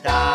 that.